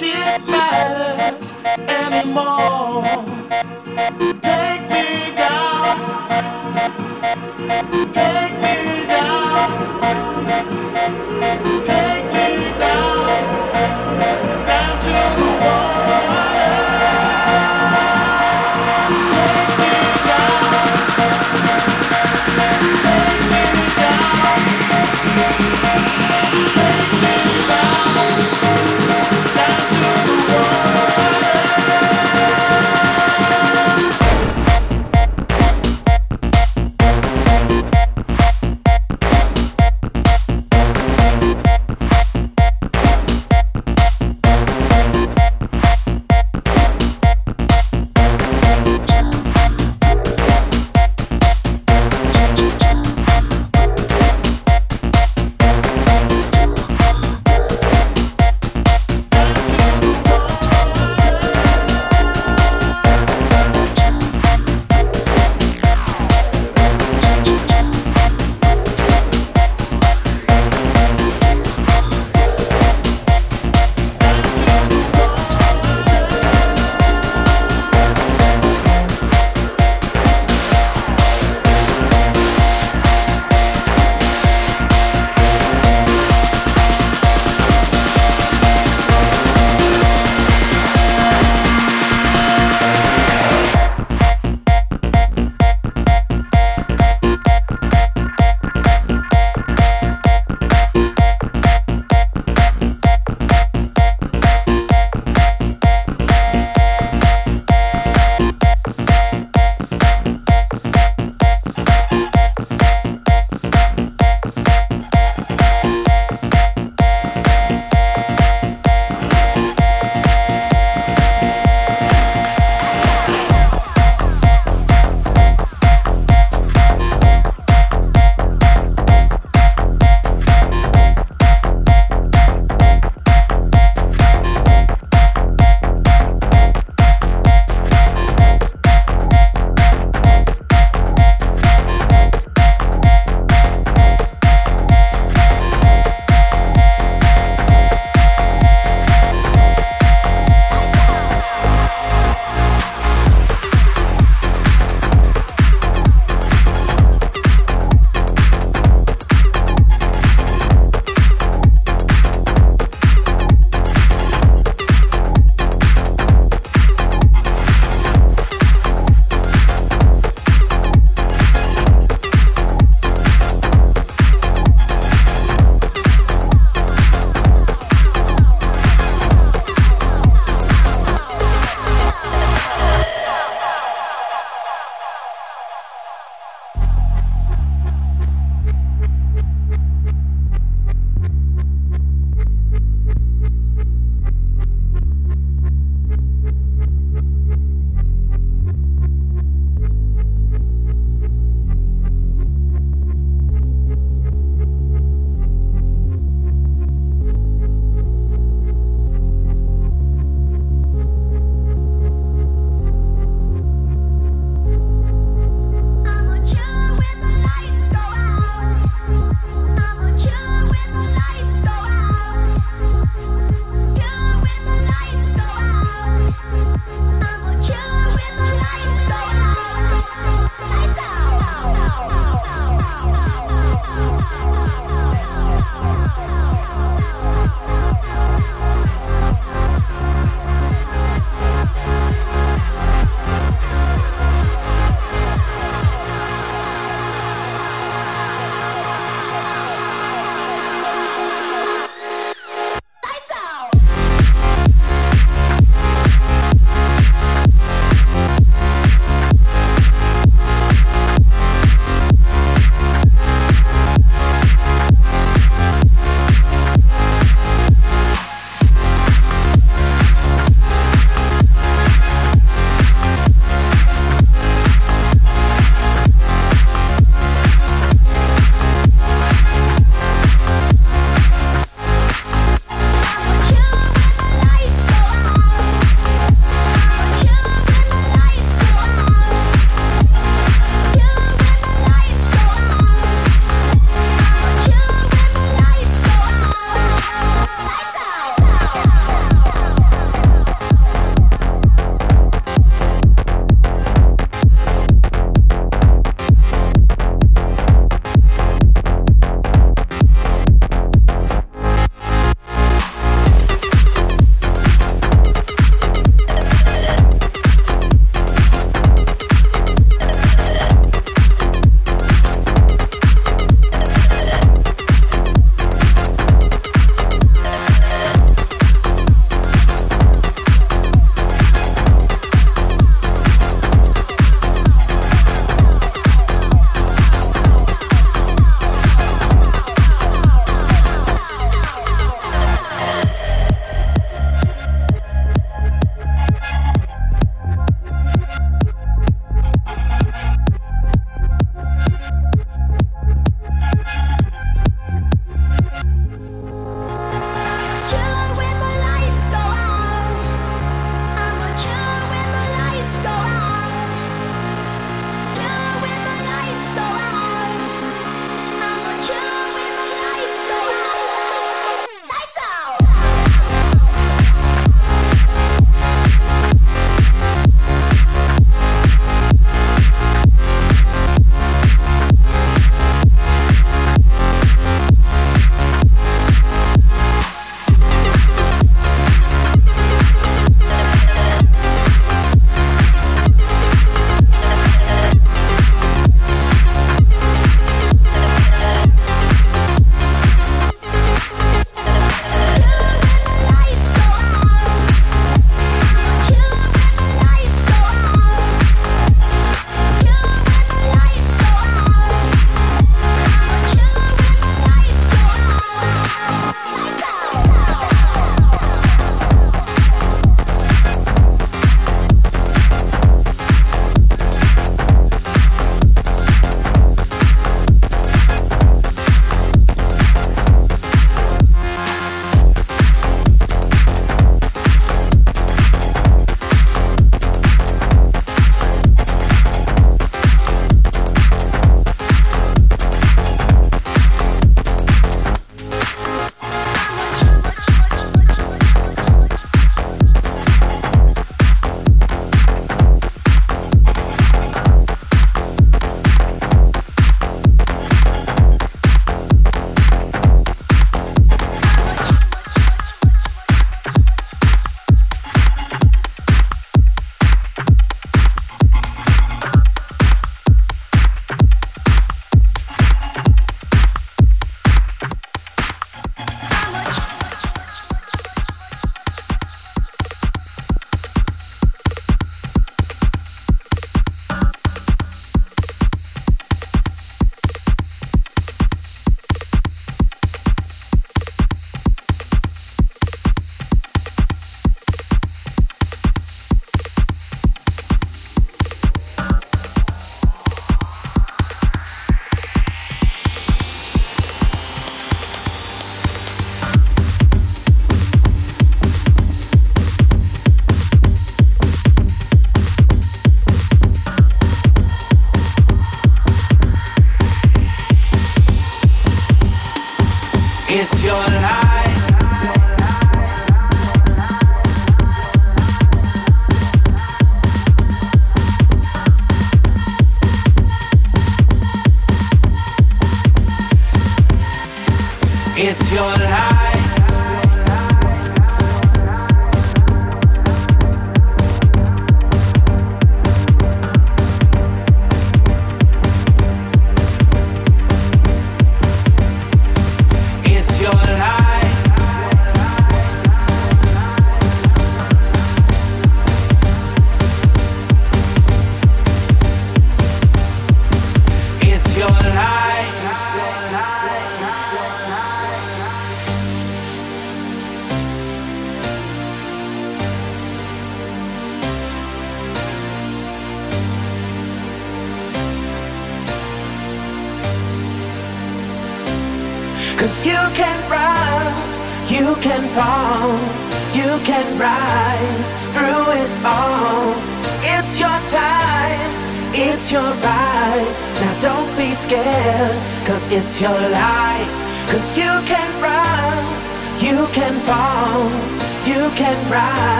like it matters anymore.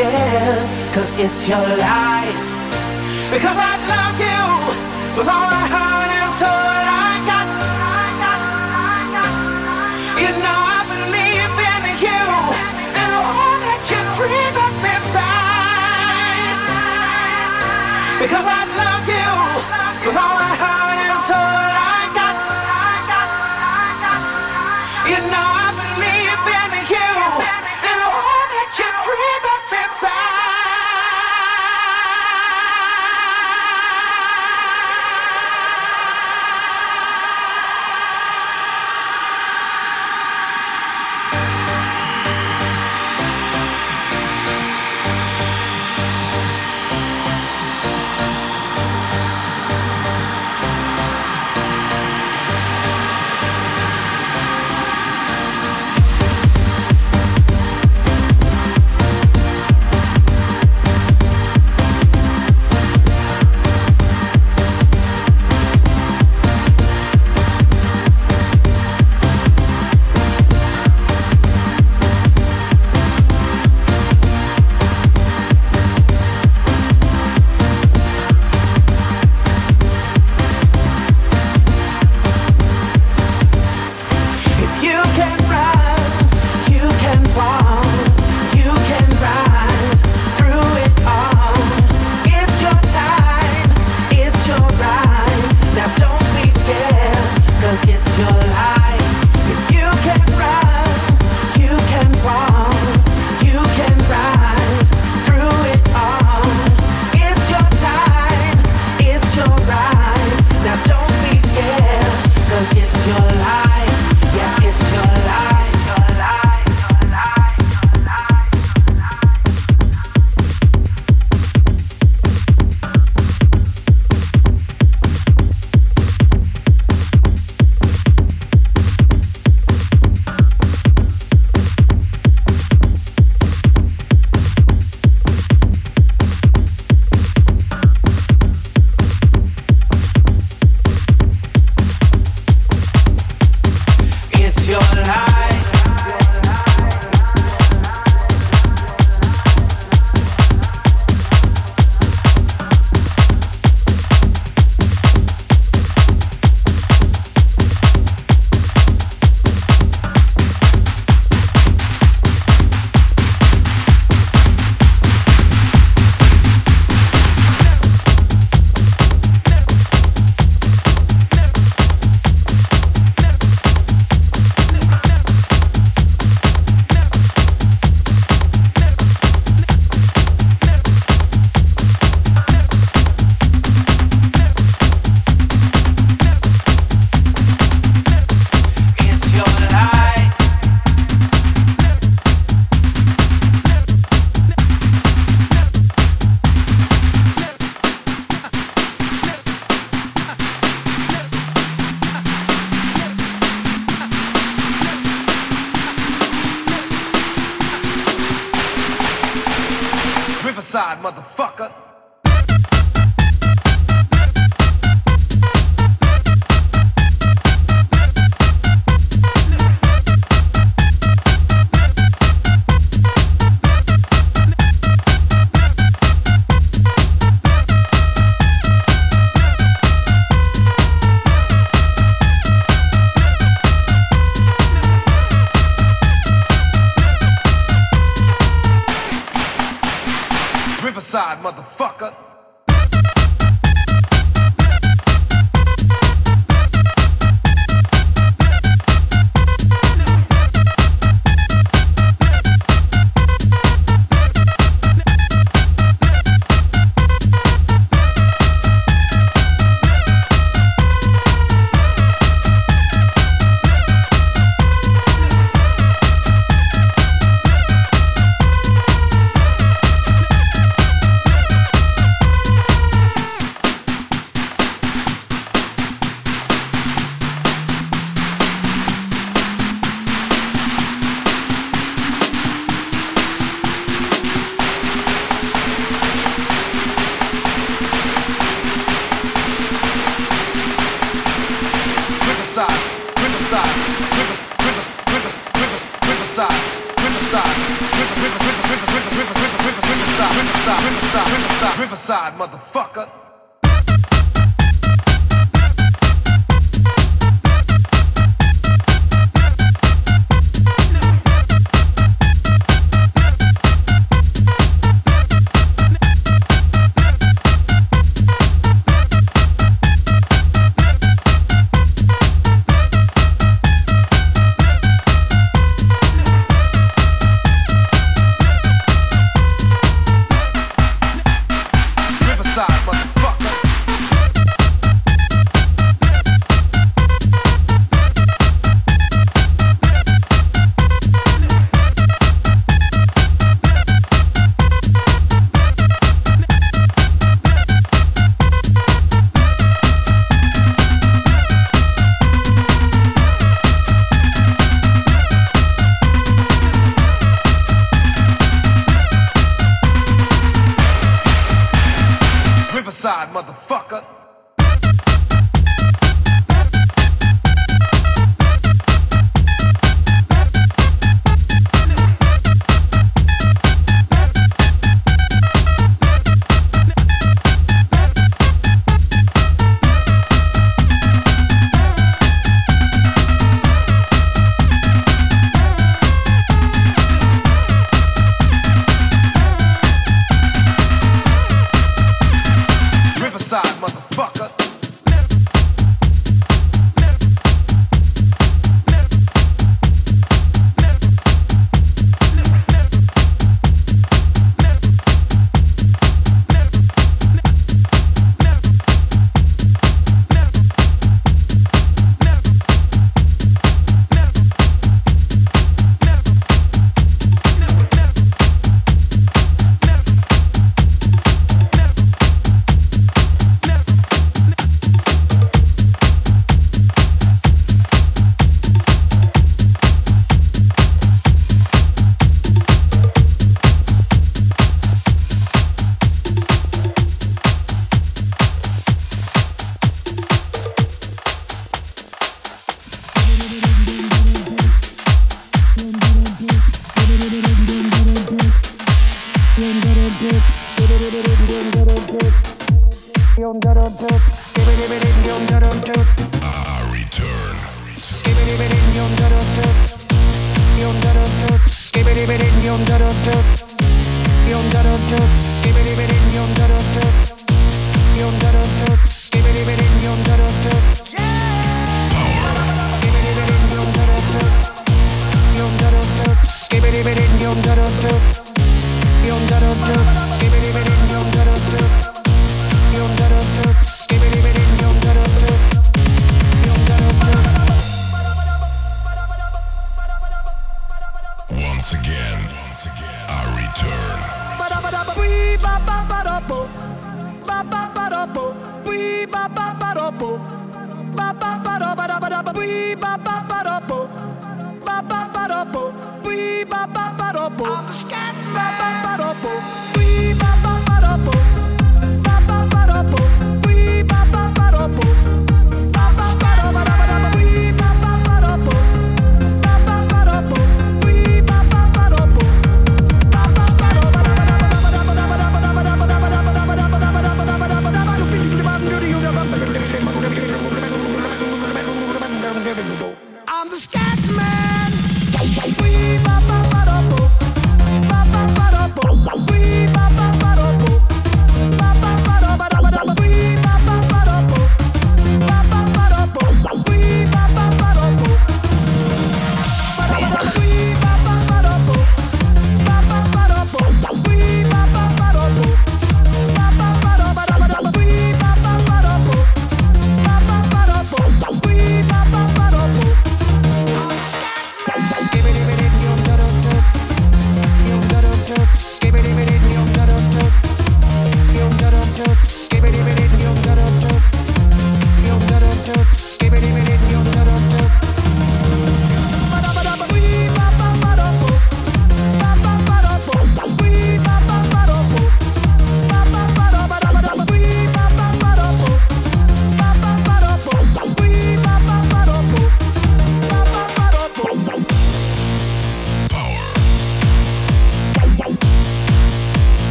again, cause it's your life. Because I love you with all I God, mother.